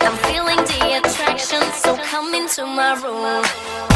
I'm feeling the attraction, so come into my room.